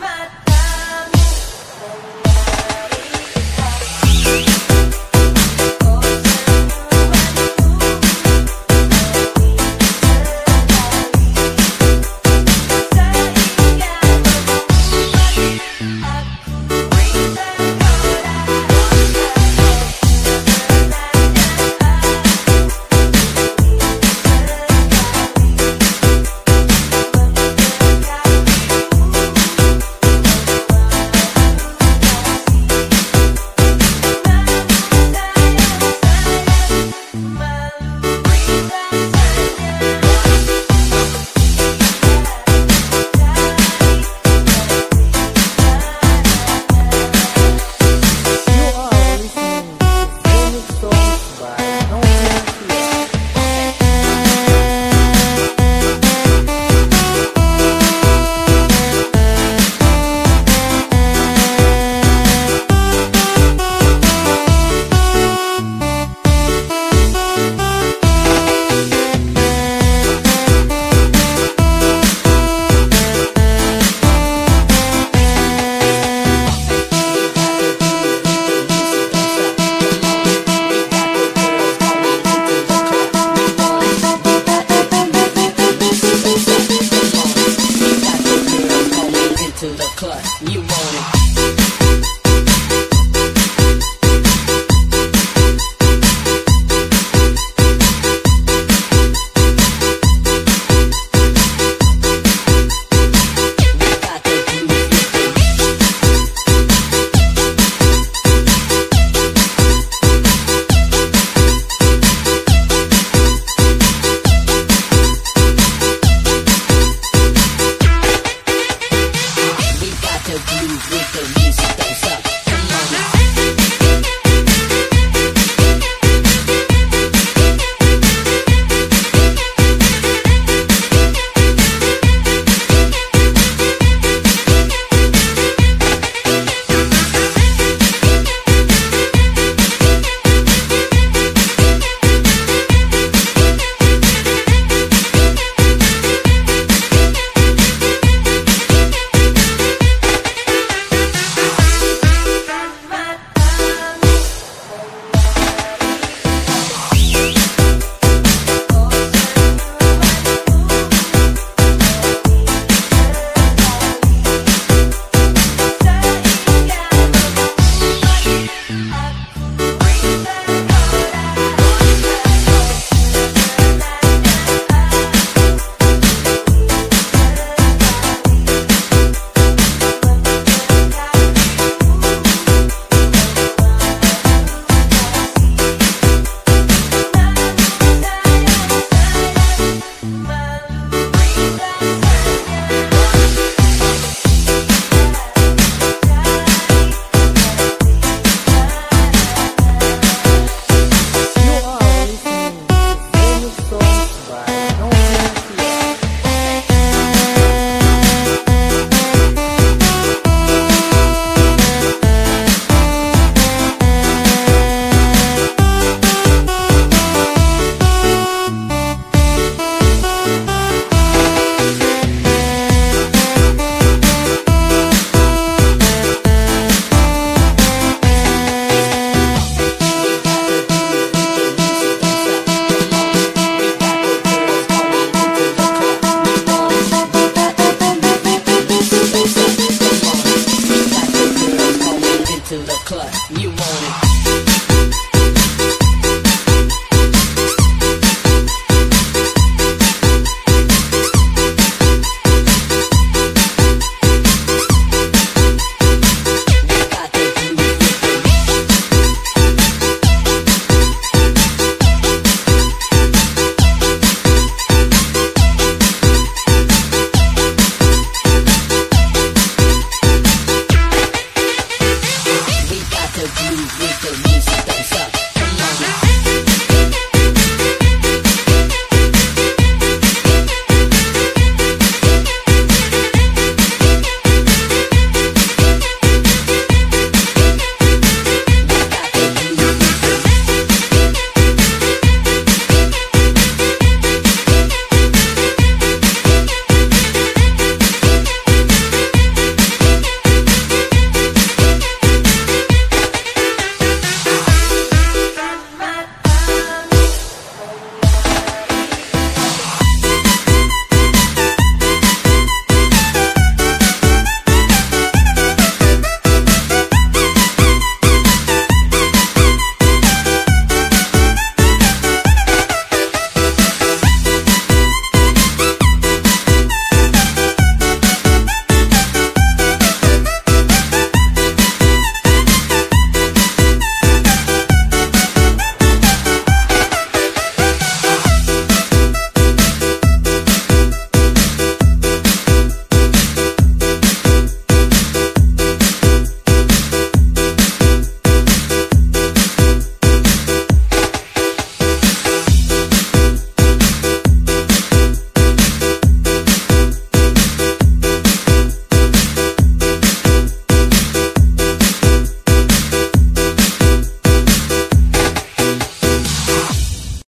matamu.